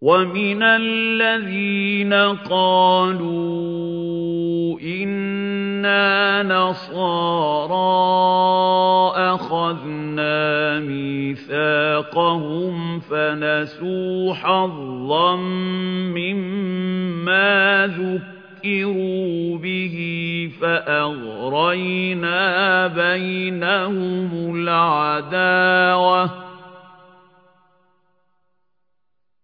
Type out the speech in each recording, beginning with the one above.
وَمِنَ الَّذِينَ قَالُوا إِنَّا نَصَارَىٰ أَخَذْنَا مِيثَاقَهُمْ فَنَسُوا حَظًّا مِّمَّا ذُكِّرُوا بِهِ فَأَغْرَيْنَا بَيْنَهُمُ الْعَدَاوَةَ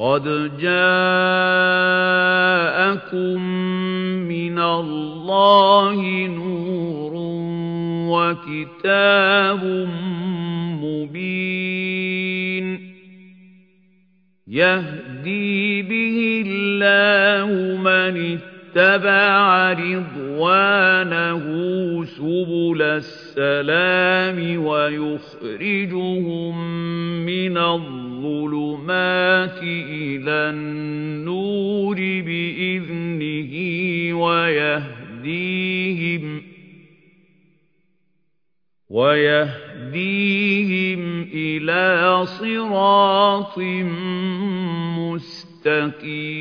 قَدْ جَاءَكُم مِّنَ اللَّهِ نُورٌ وَكِتَابٌ مُّبِينٌ يَهْدِي بِهِ اللَّهُ مَنِ اتَّبَعَ رِضْوَانَهُ سُبُلَ السَّلَامِ وَيُخْرِجُهُم مِّنَ الظُّلُمَاتِ إِلَى النُّورِ بِإِذْنِهِ وَيَهْدِيهِمْ وَيَهْدِيهِمْ إِلَىٰ صِرَاطٍ مُّسْتَقِيمٍ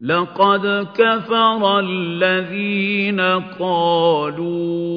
لَقَدْ كَفَرَ الَّذِينَ قَالُوا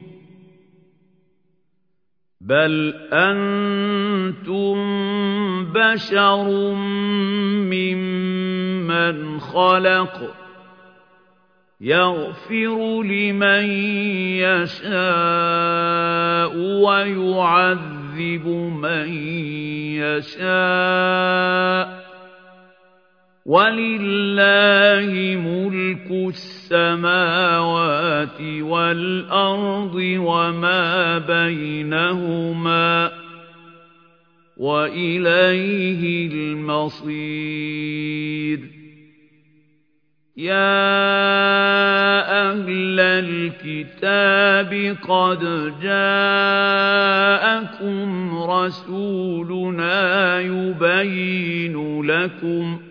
بَلْ أَنتُم بَشَرٌ مِّمَّنْ خَلَقَ ۚ يَغْفِرُ لِمَن يَشَاءُ وَيُعَذِّبُ مَن يَشَاءُ ۚ وَلِلَّهِ مُلْكُ السَّمَاوَاتِ وَالْأَرْضِ وَمَا بَيْنَهُمَا ۚ وَإِلَيْهِ الْمَصِيرُ يَا أَهْلَ الْكِتَابِ قَدْ جَاءَكُمْ رَسُولُنَا يُبَيِّنُ لَكُمْ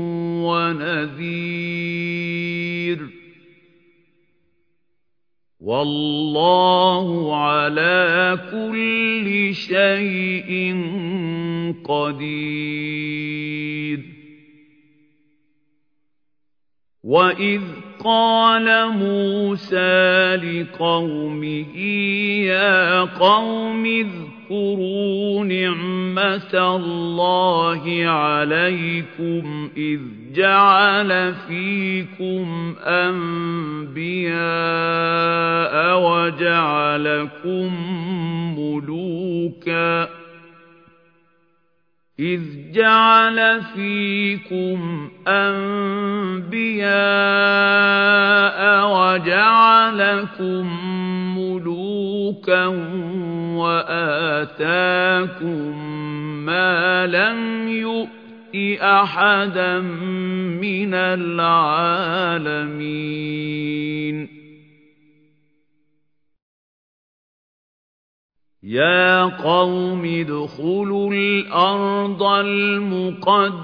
وَنَذِيرٌ. وَاللَّهُ عَلَى كُلِّ شَيْءٍ قَدِيرٌ. وَإِذْ قَالَ مُوسَى لِقَوْمِهِ يَا قَوْمِ اذْكُرُوا نِعْمَةَ اللَّهِ عَلَيْكُمْ إِذْ جَعَلَ فِيكُمْ أَنبِيَاءَ وَجَعَلَكُم مُّلُوكًا إِذْ جَعَلَ فِيكُمْ أَنبِيَاءَ وَجَعَلَكُم مُّلُوكًا وَآتَاكُم مَّا لَمْ يُؤْتِ أَحَدًا مِّنَ الْعَالَمِينَ. يَا قَوْمِ ادْخُلُوا الْأَرْضَ الْمُقَدَّسَةَ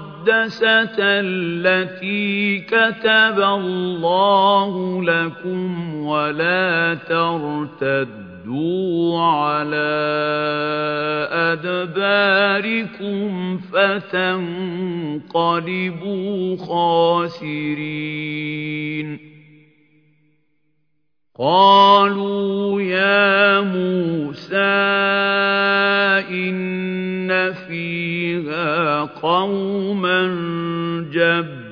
الَّتِي كَتَبَ اللَّهُ لَكُمْ وَلَا تَرْتَدُّوا. عَلَىٰ أَدْبَارِكُمْ فَتَنقَلِبُوا خَاسِرِينَ قَالُوا يَا مُوسَىٰ إِنَّ فِيهَا قَوْمًا جَبَّارِينَ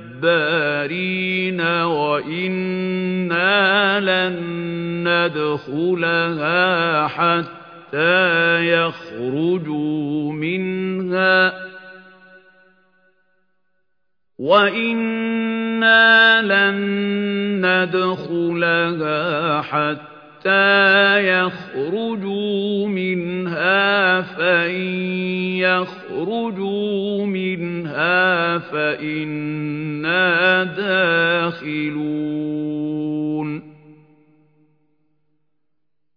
وَإِنَّا لَن نَّدْخُلَهَا حَتَّىٰ يَخْرُجُوا مِنْهَا. وَإِنَّا لَن نَّدْخُلَهَا حَتَّىٰ يَخْرُجُوا مِنْهَا. فَإِن يَخْرُجُوا مِنْهَا فَإِنَّا دَاخِلُونَ.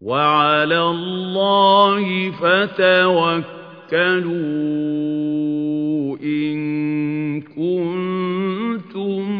وَعَلَى اللَّهِ فَتَوَكَّلُوا إِن كُنتُم